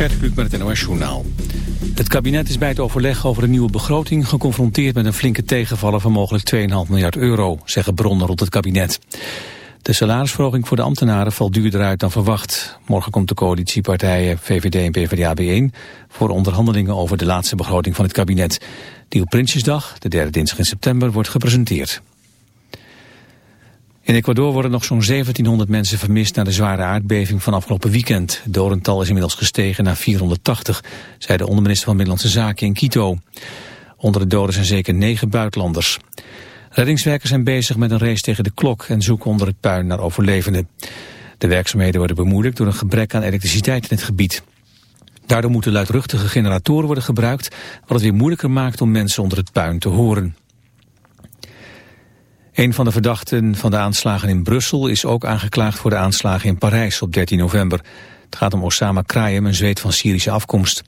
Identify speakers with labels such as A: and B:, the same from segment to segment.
A: Gert met het NOS Journaal. Het kabinet is bij het overleg over een nieuwe begroting geconfronteerd met een flinke tegenvaller van mogelijk 2,5 miljard euro, zeggen bronnen rond het kabinet. De salarisverhoging voor de ambtenaren valt duurder uit dan verwacht. Morgen komt de coalitiepartijen VVD en PvdA bijeen voor onderhandelingen over de laatste begroting van het kabinet. Die op Prinsjesdag, de derde dinsdag in september, wordt gepresenteerd. In Ecuador worden nog zo'n 1700 mensen vermist na de zware aardbeving van afgelopen weekend. Het dodental is inmiddels gestegen naar 480, zei de onderminister van Middellandse Zaken in Quito. Onder de doden zijn zeker negen buitenlanders. Reddingswerkers zijn bezig met een race tegen de klok en zoeken onder het puin naar overlevenden. De werkzaamheden worden bemoeilijkt door een gebrek aan elektriciteit in het gebied. Daardoor moeten luidruchtige generatoren worden gebruikt, wat het weer moeilijker maakt om mensen onder het puin te horen. Een van de verdachten van de aanslagen in Brussel is ook aangeklaagd voor de aanslagen in Parijs op 13 november. Het gaat om Osama Krayem, een zweet van Syrische afkomst.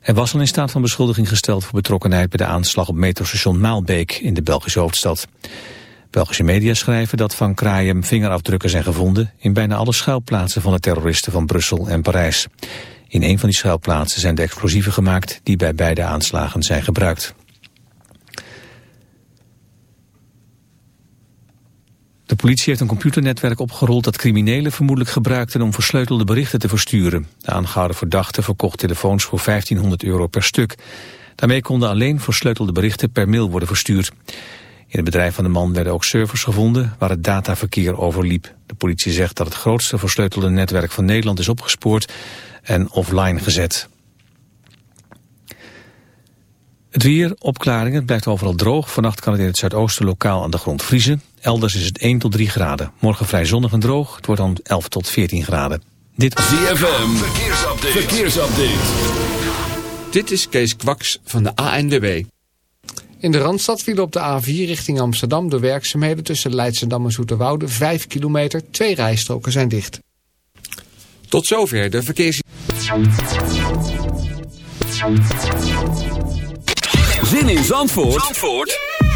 A: Hij was al in staat van beschuldiging gesteld voor betrokkenheid bij de aanslag op metrostation Maalbeek in de Belgische hoofdstad. Belgische media schrijven dat van Krayem vingerafdrukken zijn gevonden in bijna alle schuilplaatsen van de terroristen van Brussel en Parijs. In een van die schuilplaatsen zijn de explosieven gemaakt die bij beide aanslagen zijn gebruikt. De politie heeft een computernetwerk opgerold dat criminelen vermoedelijk gebruikten om versleutelde berichten te versturen. De aangehouden verdachte verkocht telefoons voor 1500 euro per stuk. Daarmee konden alleen versleutelde berichten per mail worden verstuurd. In het bedrijf van de man werden ook servers gevonden waar het dataverkeer overliep. De politie zegt dat het grootste versleutelde netwerk van Nederland is opgespoord en offline gezet. Het weer, opklaringen, het blijft overal droog. Vannacht kan het in het zuidoosten lokaal aan de grond vriezen. Elders is het 1 tot 3 graden. Morgen vrij zonnig en droog. Het wordt dan 11 tot 14 graden.
B: Dit was ZFM. Verkeersupdate. Verkeersupdate. Dit is Kees Kwaks van de ANWB.
C: In de Randstad viel op de A4 richting Amsterdam door werkzaamheden tussen Leidschendam en Zoeterwoude 5 kilometer. Twee rijstroken zijn dicht.
B: Tot zover de verkeers...
D: Zin in Zandvoort, Zandvoort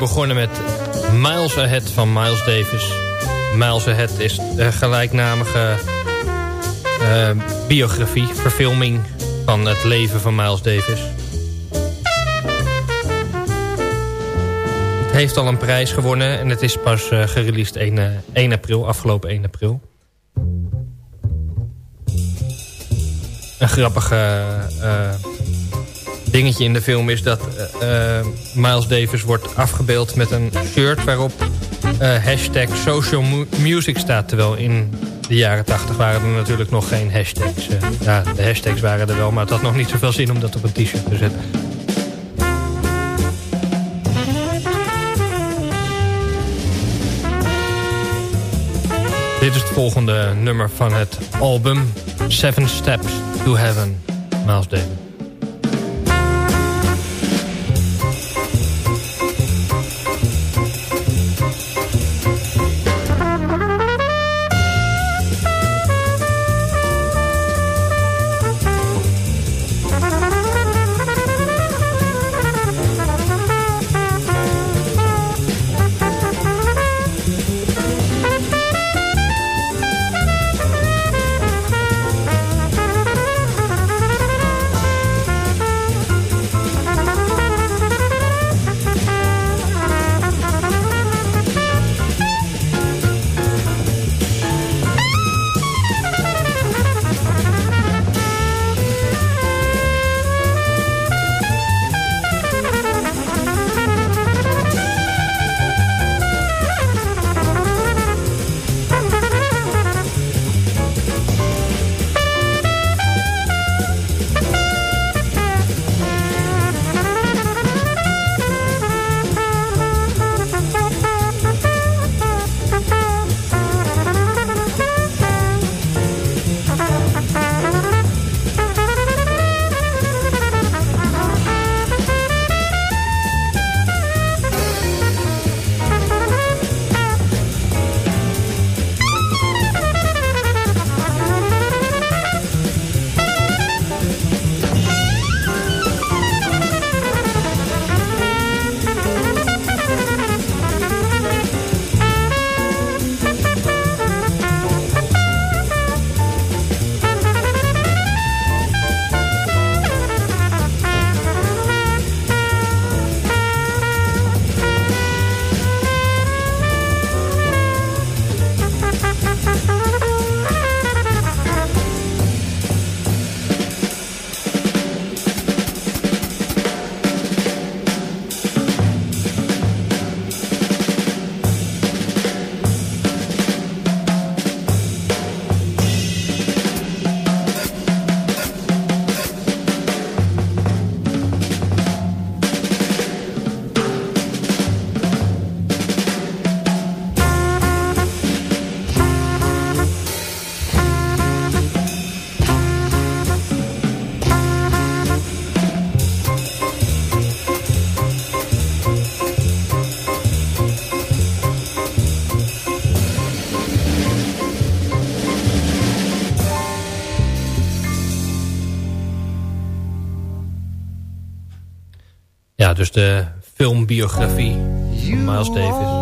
E: Begonnen met Miles Ahead van Miles Davis. Miles Ahead is de gelijknamige uh, biografie, verfilming van het leven van Miles Davis. Het heeft al een prijs gewonnen en het is pas uh, gereleased 1, 1 april, afgelopen 1 april. Een grappige dingetje in de film is dat uh, Miles Davis wordt afgebeeld met een shirt waarop uh, hashtag social music staat. Terwijl in de jaren 80 waren er natuurlijk nog geen hashtags. ja, de hashtags waren er wel, maar het had nog niet zoveel zin om dat op een t-shirt te zetten. Dit is het volgende nummer van het album Seven Steps to Heaven, Miles Davis. Filmbiografie van Miles Davis.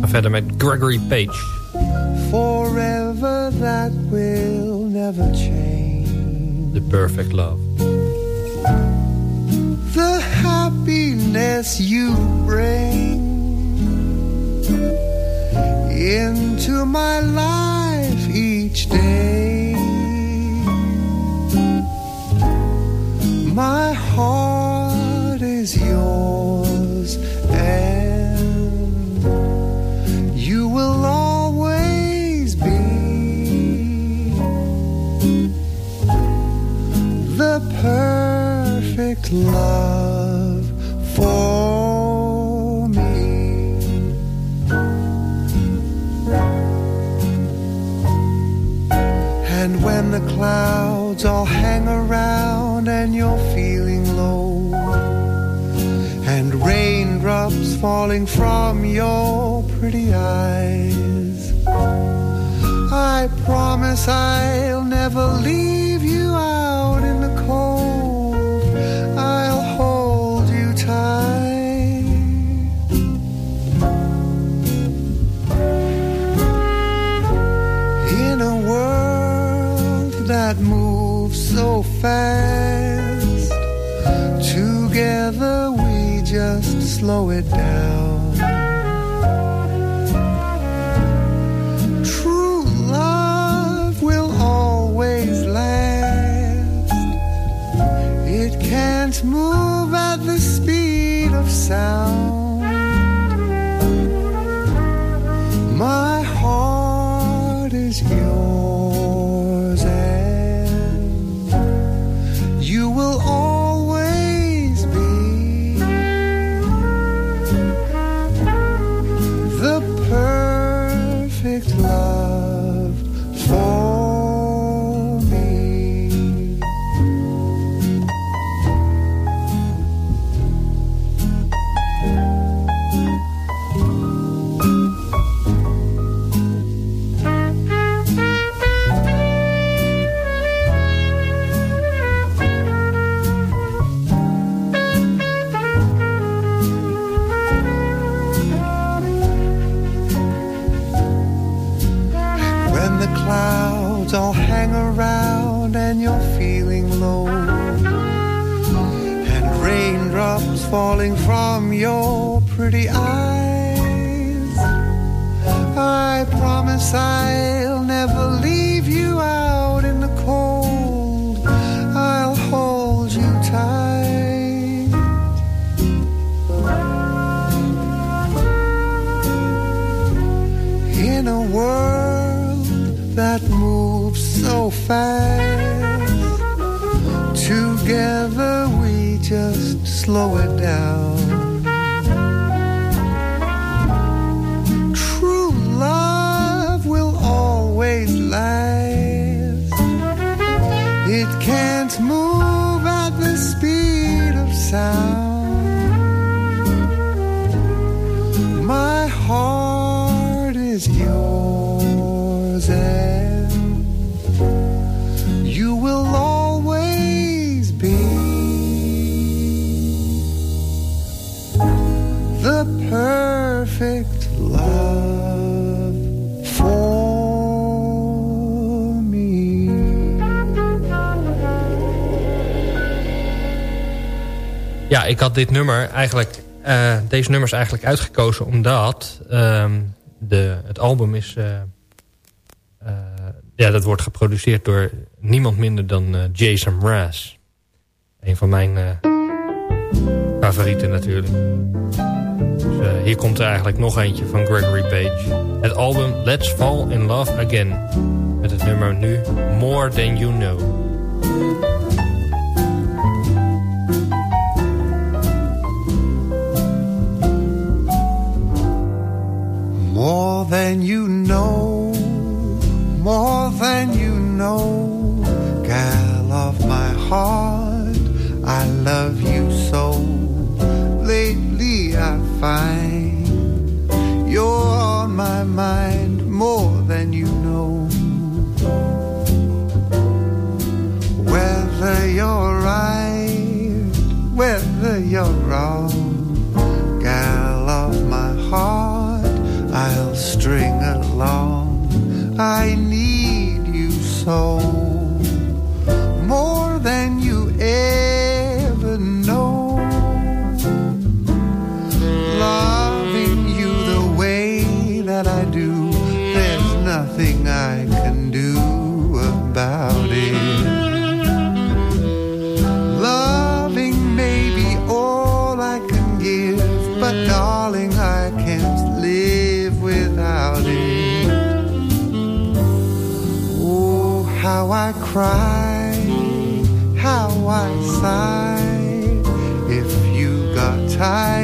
E: Ga verder met Gregory Page. Forever that will never change. The Perfect Love. The happiness you bring into my life each day. My heart is yours and you will always be the perfect love And when the clouds all hang around and you're feeling low And raindrops falling from your pretty eyes I promise I'll never leave you out in the cold fast. Together we just slow it down. Pretty eyes, I promise I'll never leave you out in the cold. I'll hold you tight. in a world that moves so fast. Together we just slow it down.
F: Ik had dit nummer eigenlijk... eh, deze nummers eigenlijk uitgekozen omdat... ehm, de, het album is... eh, eh, ja, dat wordt geproduceerd door niemand minder dan Jason Mraz. Een van mijn favorieten natuurlijk. Dus hier komt er eigenlijk nog eentje van Gregory Page. Het album Let's Fall in Love Again. Met het nummer nu More Than You Know.
E: More than you know, more than you know, gal of my heart, cry, how I sigh. If you got tired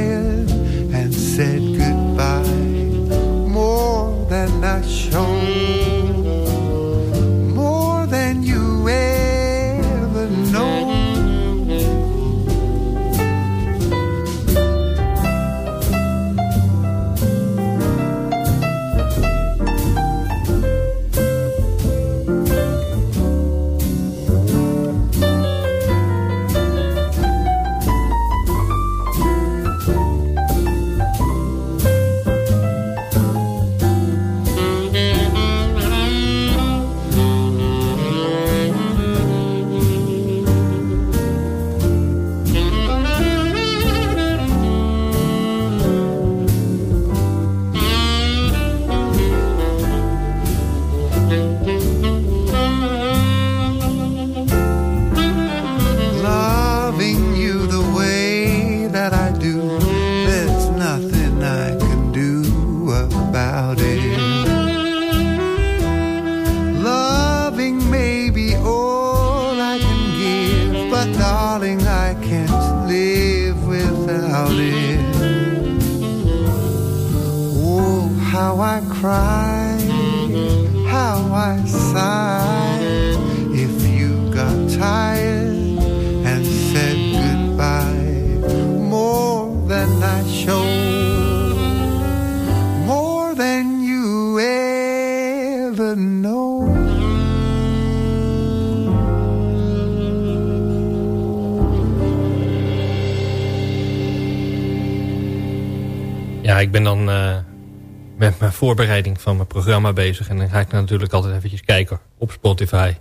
F: voorbereiding van mijn programma bezig. En dan ga ik natuurlijk altijd eventjes kijken op Spotify.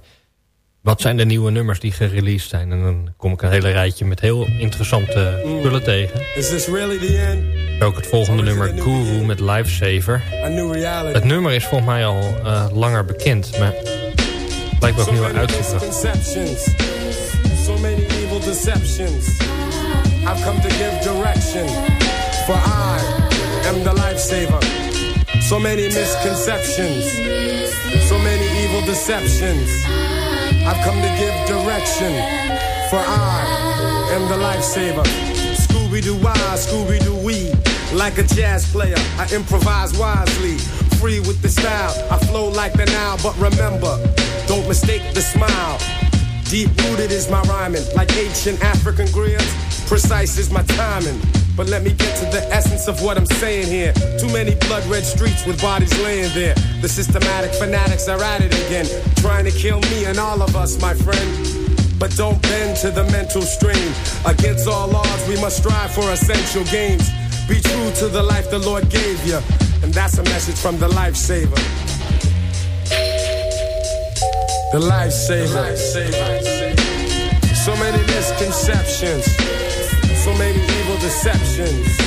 F: Wat zijn de nieuwe nummers die gereleased zijn? En dan kom ik een hele rijtje met heel interessante spullen tegen.
G: Is this really the end?
F: Ook het volgende nummer Guru met Lifesaver. Het nummer is volgens mij al uh, langer bekend. Maar lijkt me ook nieuw uitgebracht.
G: So many evil deceptions. I've come to give direction. For I am the lifesaver. So many misconceptions. So many evil deceptions. I've come to give direction. For I am the lifesaver. Scooby-Doo why, Scooby-Doo wee. Like a jazz player, I improvise wisely. Free with the style, I flow like the Nile. But remember, don't mistake the smile. Deep rooted is my rhyming, like ancient African griots. Precise is my timing. But let me get to the essence of what I'm saying here. Too many blood red streets with bodies laying there. The systematic fanatics are at it again, trying to kill me and all of us, my friend. But don't bend to the mental strain. Against all odds, we must strive for essential gains. Be true to the life the Lord gave you. And that's a message from the lifesaver. The lifesaver. So many misconceptions. So many evil deceptions.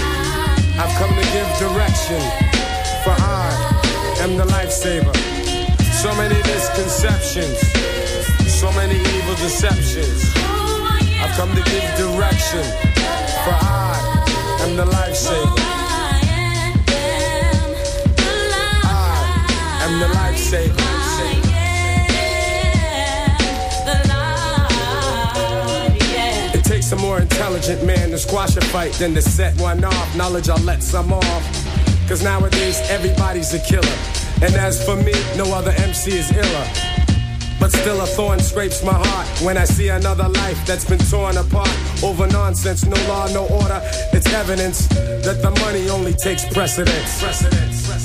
G: I've come to give direction. For I am the lifesaver. So many misconceptions. So many evil deceptions. I've come to give direction. For I am the lifesaver. I am the lifesaver. Takes a more intelligent man to squash a fight than to set one off. Knowledge, I'll let some off. Cause nowadays everybody's a killer. And as for me, no other MC is iller. But still a thorn scrapes my heart when I see another life that's been torn apart over nonsense, no law, no order. It's evidence that the money only takes precedence.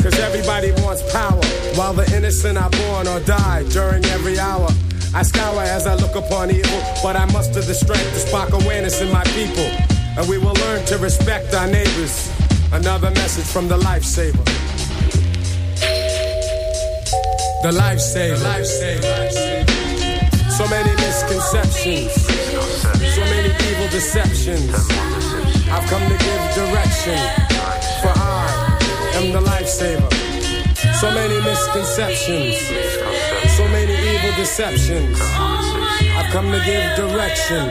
G: Cause everybody wants power while the innocent are born or die during every hour. I scour as I look upon evil, but I muster the strength to spark awareness in my people. And we will learn to respect our neighbors. Another message from the lifesaver. The lifesaver. Lifesaver. So many misconceptions. So many evil deceptions. I've come to give direction. For I am the lifesaver. So many misconceptions. So many evil deceptions. I've come to give direction.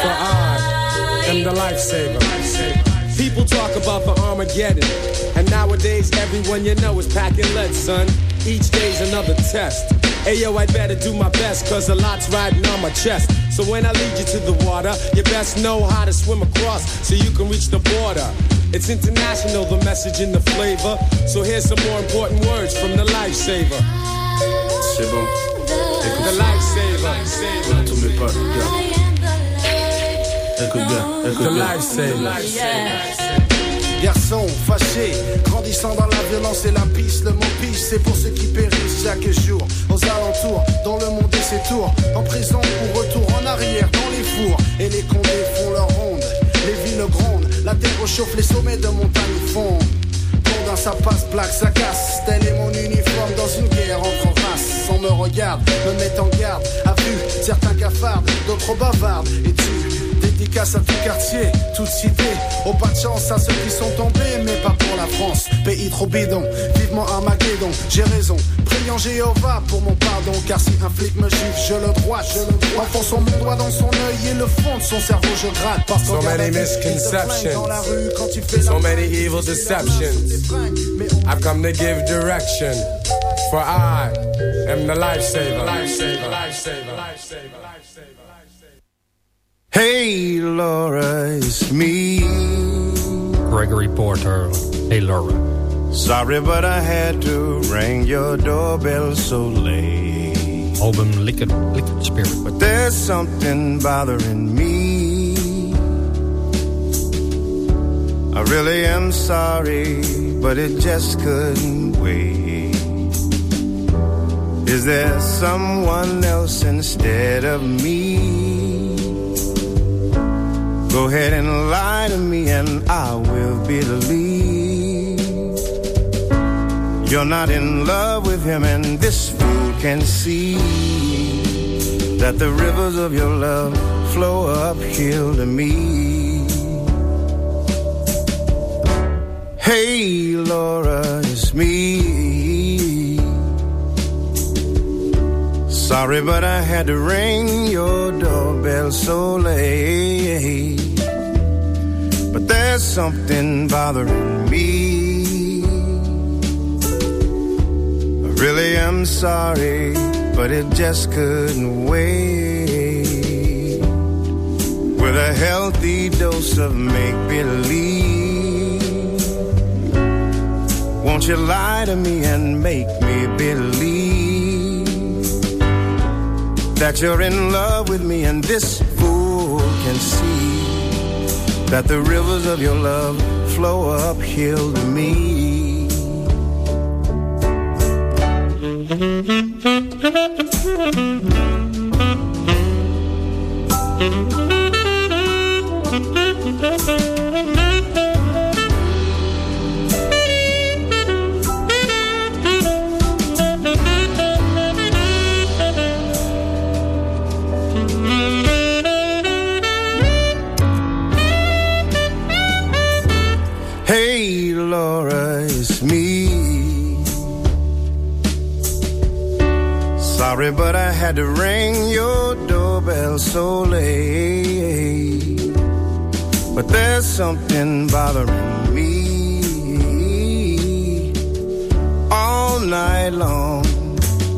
G: For I am the lifesaver. People talk about the Armageddon. And nowadays, everyone you know is packing lead, son. Each day's another test. Ayo, I better do my best, cause a lot's riding on my chest. So when I lead you to the water, you best know how to swim across so you can reach the border. It's international, the message and the flavor. So here's some more important words from the lifesaver.
H: C'est bon.
G: The lifesaver.
H: Tous mes potes, regarde. Écoute bien, écoute bien.
I: Garçon fâché, grandissant dans la violence et la piste, le mot pige, c'est pour ceux qui périssent chaque jour. Aux alentours, dans le monde et ses tours, en prison ou retour en arrière, dans les fours. Et les condés font leur ronde, les villes grondent, la terre chauffe, les sommets de montagne fondent. Ça passe, plaque, ça casse, tel est mon uniforme dans une guerre entre races. On me regarde, me met en garde, à vue, certains cafardent, d'autres bavardent, et tu Dédicace à tout quartier, toute cité. Au pas de chance à ceux qui sont tombés, mais pas pour la France. Pays trop bidon, vivement Armageddon. J'ai raison, priant Jéhovah pour mon pardon. Car si un flic me gifle, je le droite. Je le droite. Enfonçant mon doigt dans son œil et le fond de son cerveau, je gratte. Parce
G: So many misconceptions.
I: flingue dans la rue quand tu fais
G: So many evil deceptions. I've come to give direction. For I am the lifesaver. Lifesaver. Lifesaver. Lifesaver. Lifesaver.
E: Hey, Laura, it's me.
F: Gregory Porter, Hey Laura.
J: Sorry, but I had to ring your doorbell so late.
F: Album Liquid, Liquid Spirit.
J: But there's something bothering me. I really am sorry, but it just couldn't wait. Is there someone else instead of me? Go ahead and lie to me, and I will believe you're not in love with him, and this fool can see that the rivers of your love flow uphill to me. Hey, Laura, it's me. Sorry, but I had to ring your doorbell so late. But there's something bothering me. I really am sorry, but it just couldn't wait. With a healthy dose of make believe. Won't you lie to me and make me believe that you're in love with me and this fool can see that the rivers of your love flow uphill to me. Laura, it's me. Sorry, but I had to ring your doorbell so late. But there's something bothering me. All night long,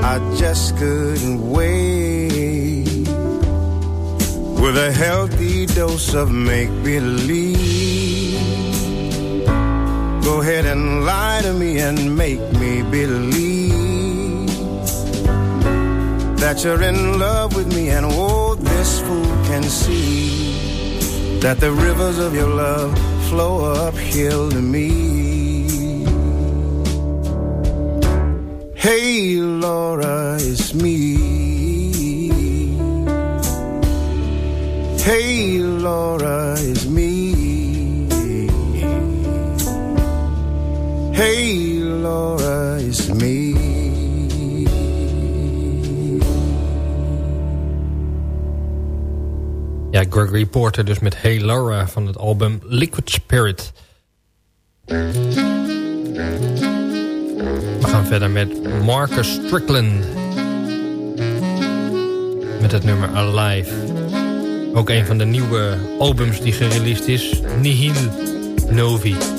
J: I just couldn't wait. With a healthy dose of make believe. Go ahead and lie to me and make me believe that you're in love with me, and oh, this fool can see that the rivers of your love flow uphill to me. Hey, Laura, it's me. Hey, Laura, it's me. Hey, Laura, it's me.
F: Ja, Gregory Porter dus met Hey Laura van het album Liquid Spirit. We gaan verder met Marcus Strickland. Met het nummer Alive. Ook een van de nieuwe albums die gereleased is. Nihil Novi.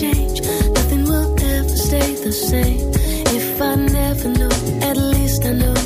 H: Change. Nothing will ever stay the same. If I never know, at least I know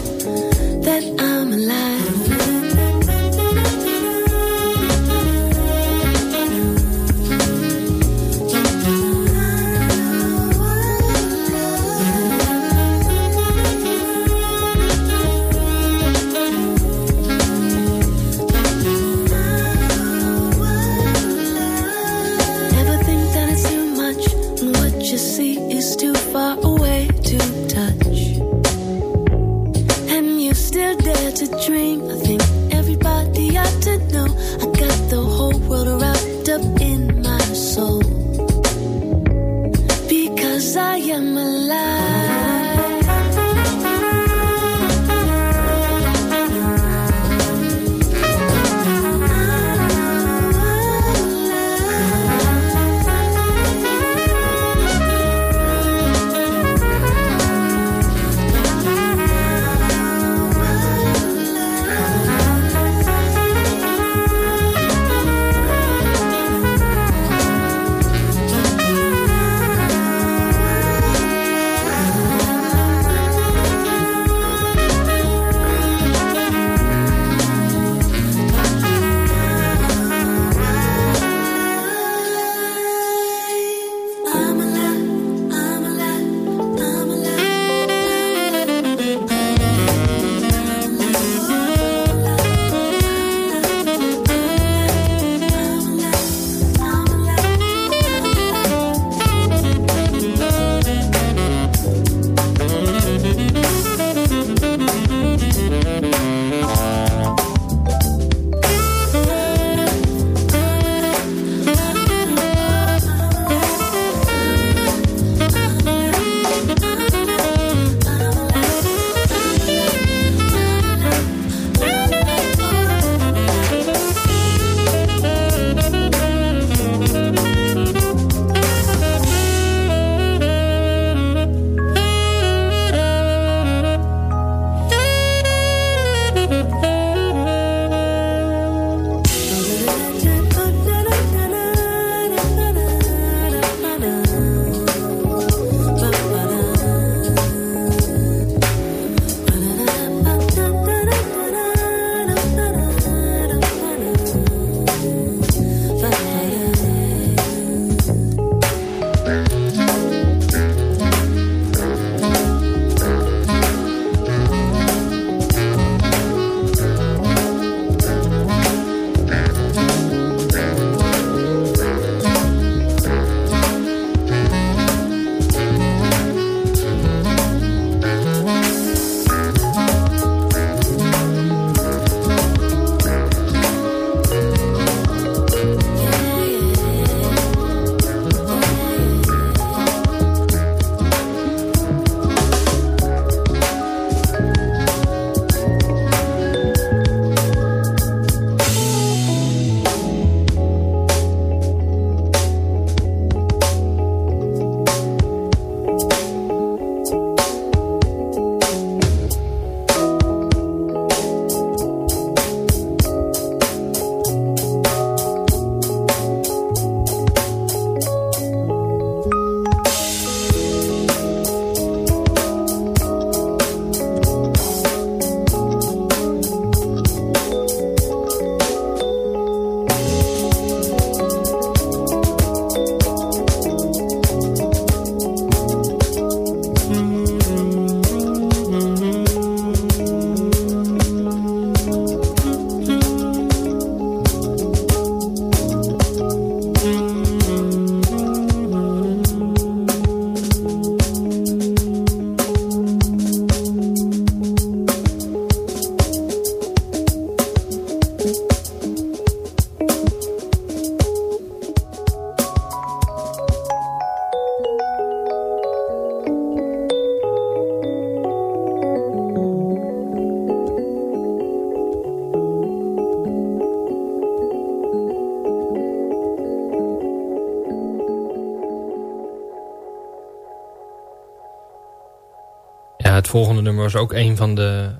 F: volgende nummer was ook een van de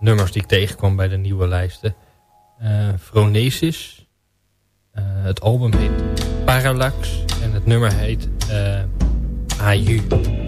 F: nummers die ik tegenkwam bij de nieuwe lijsten. Phronesis. het album heet Parallax. En het nummer heet AU.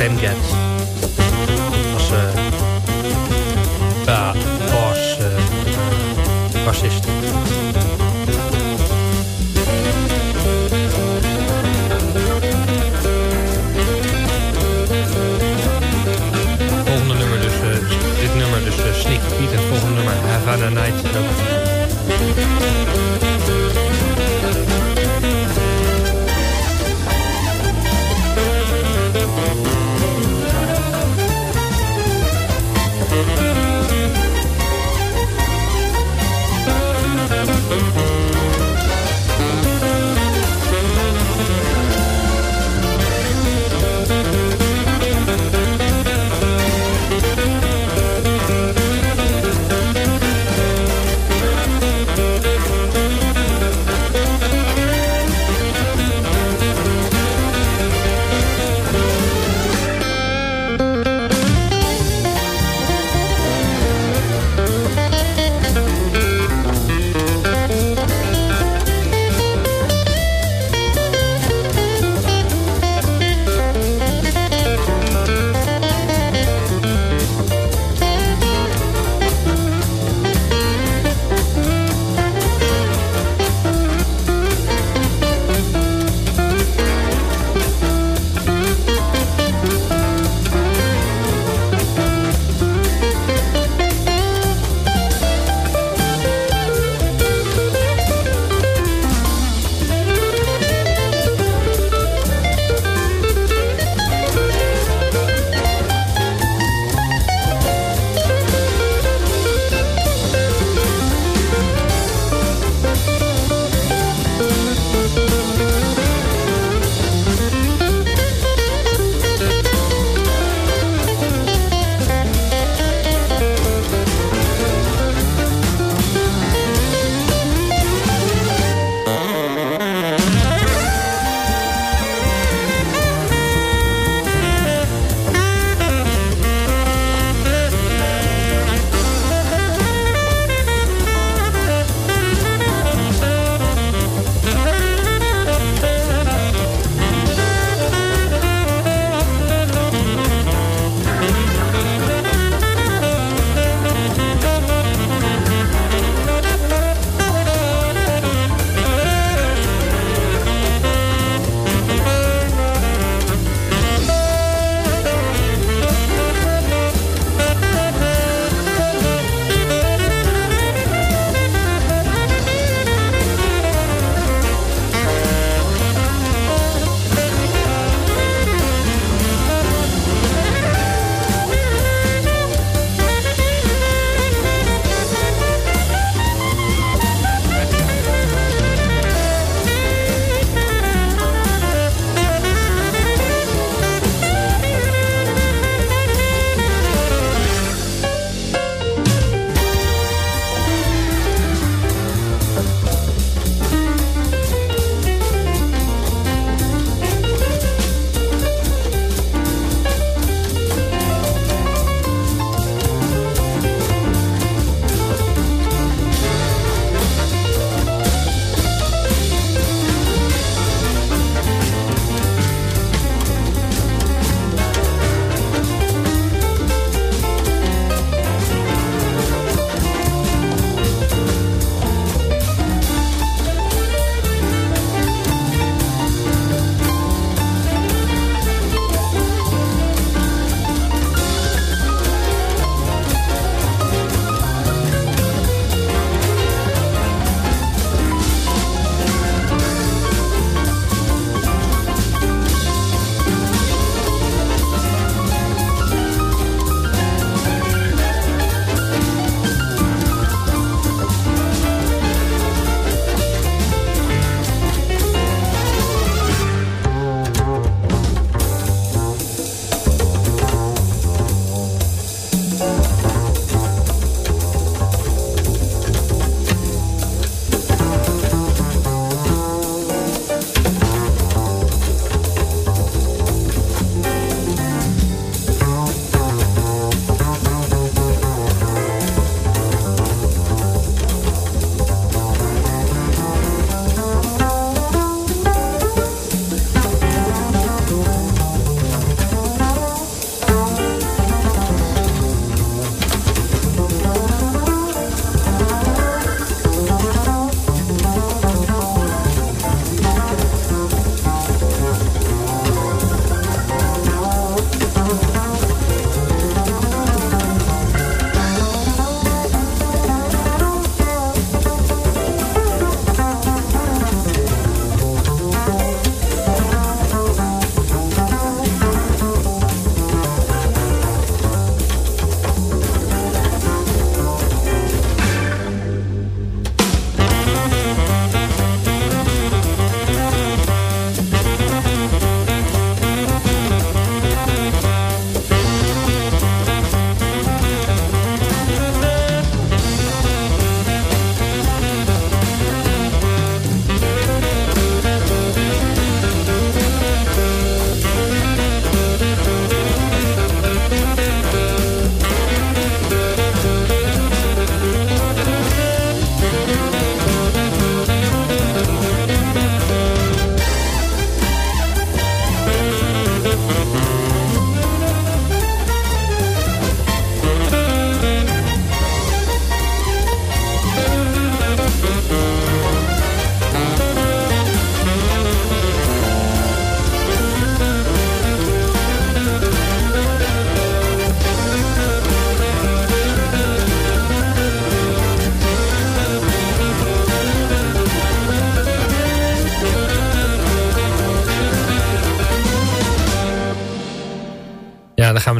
F: stemget. Als eh, ja, was eh, eh, bassist. Volgende nummer dus, dit nummer dus Sneaky Pete. Het volgende nummer Havana Night.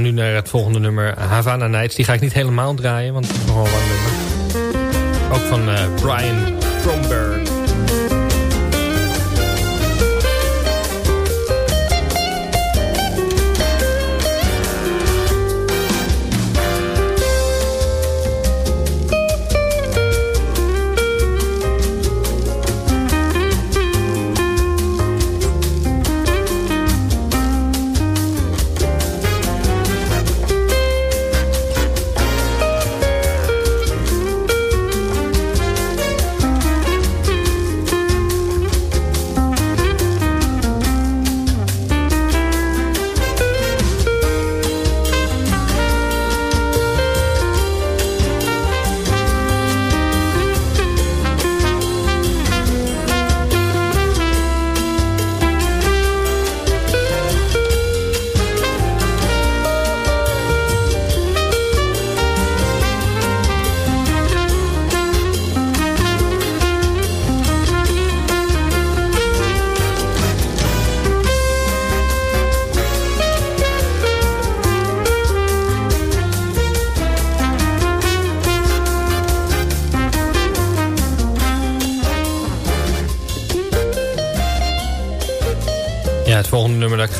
F: Nu naar het volgende nummer. Havana Nights. Die ga ik niet helemaal draaien, want het is nogal lang nummer. Ook van uh, Brian Stromberg.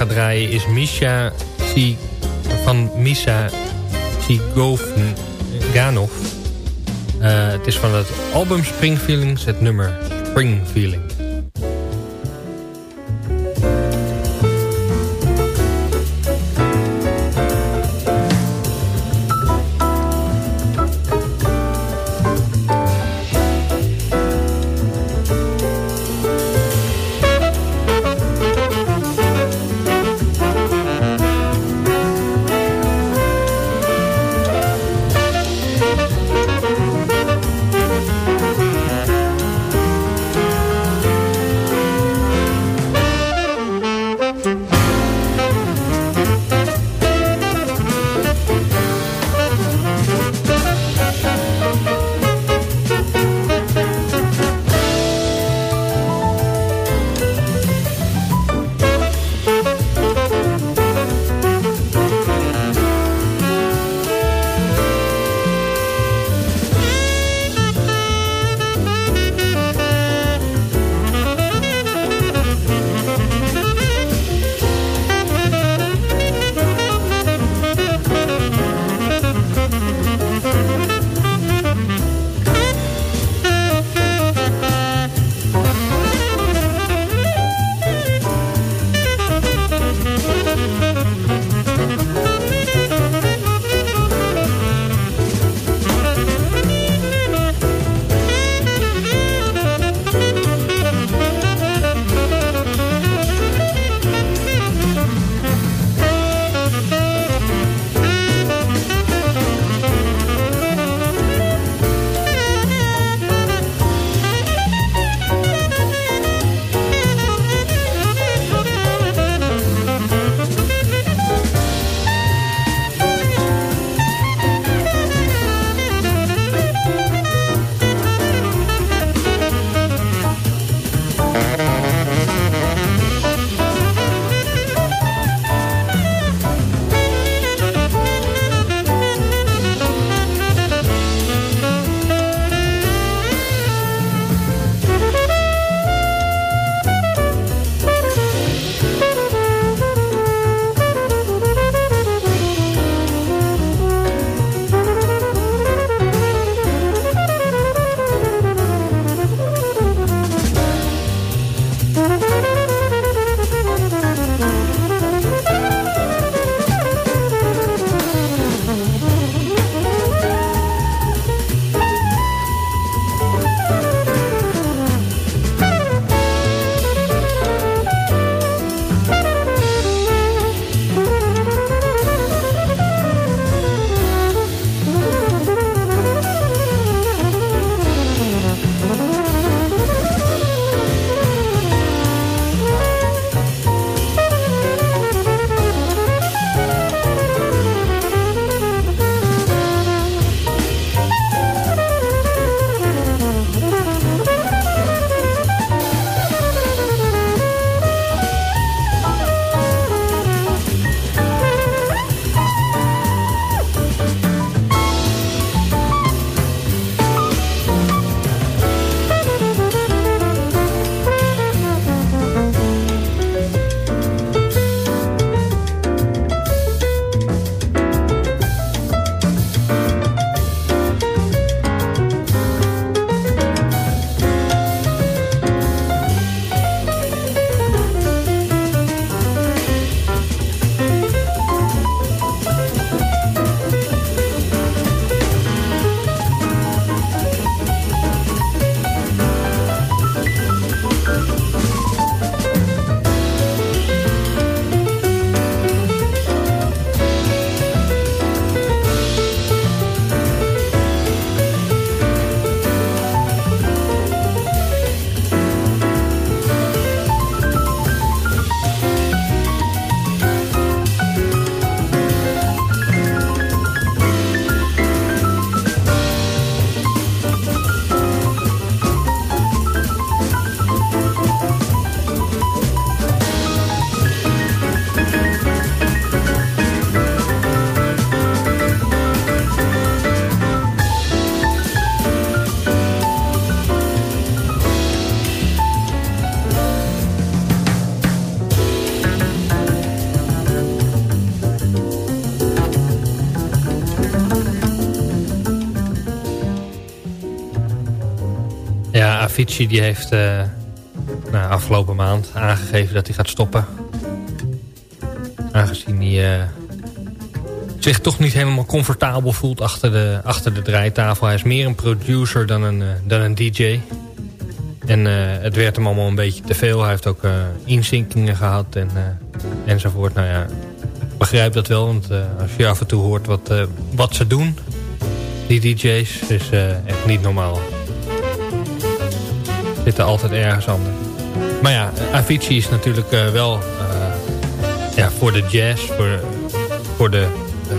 F: Draaien is Misha van Misa Tsiganov. Uh, het is van het album Spring Feelings, het nummer Spring Feeling.
K: Ja, Avicii die heeft uh, nou, afgelopen maand aangegeven dat hij gaat stoppen. Aangezien hij uh, zich toch niet helemaal comfortabel voelt achter de, achter de draaitafel. Hij is meer een producer dan een, uh, dan een DJ. En het werd hem allemaal een beetje te veel. Hij heeft ook inzinkingen gehad en, enzovoort. Nou ja, begrijp dat wel. Want als je af en toe hoort wat, wat ze doen, die DJ's, is echt niet normaal zitten altijd ergens anders. Maar ja, Avicii is natuurlijk uh, wel uh, ja, voor de jazz, voor, voor de uh,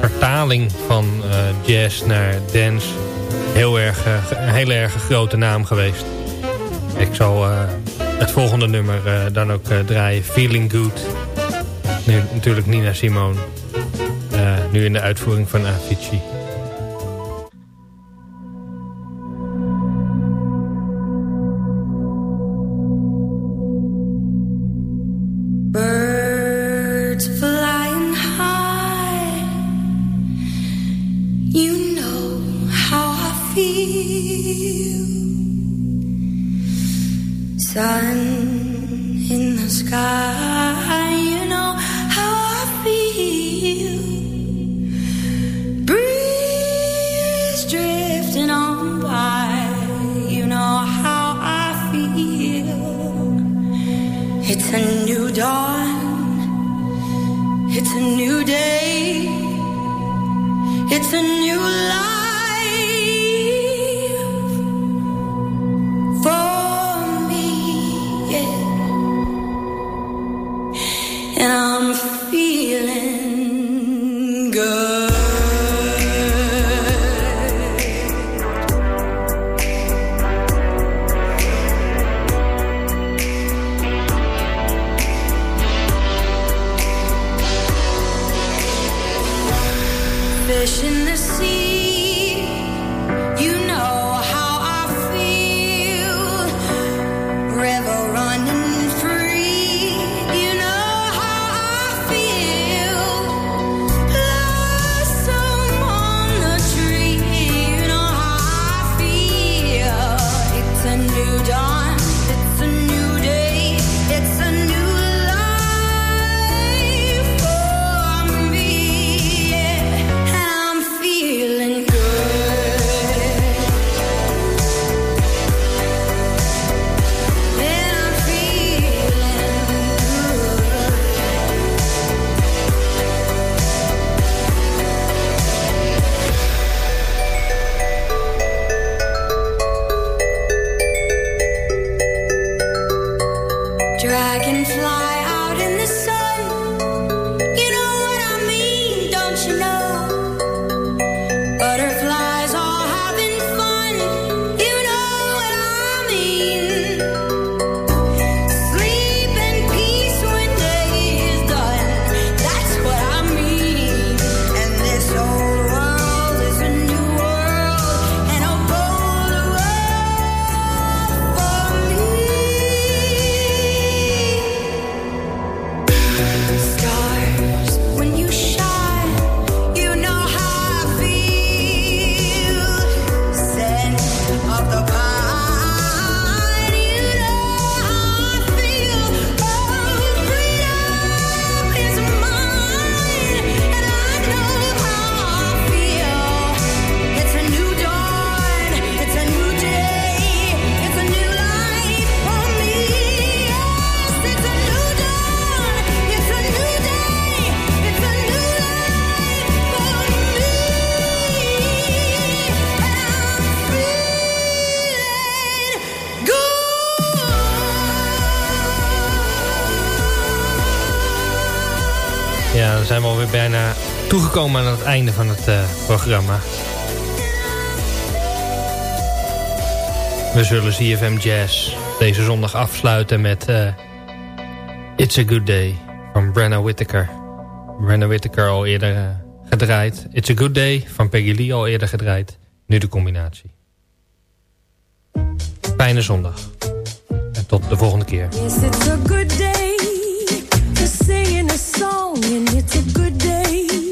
K: vertaling van jazz naar dance heel erg, een hele erg grote naam geweest. Ik zal het volgende nummer dan ook draaien, Feeling Good. Nu natuurlijk Nina Simone. nu in de uitvoering van Avicii. Zijn toegekomen aan het einde van het uh, programma. We zullen ZFM Jazz deze zondag afsluiten met uh, It's a Good Day van Brenna Whittaker. Brenna Whittaker al eerder uh, gedraaid. It's a Good Day van Peggy Lee al eerder gedraaid. Nu de combinatie. Fijne zondag. En tot de volgende keer. Yes, it's a good day. song and it's a good day.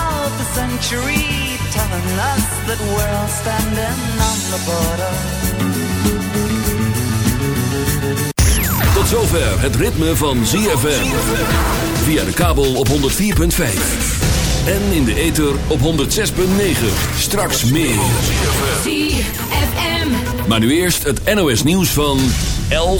L: the century telling us that we're all standing on the border.
D: Tot zover het ritme van ZFM. Via de kabel op 104.5. En in de ether op 106.9. Straks meer.
M: ZFM.
D: Maar nu eerst het NOS nieuws van 11.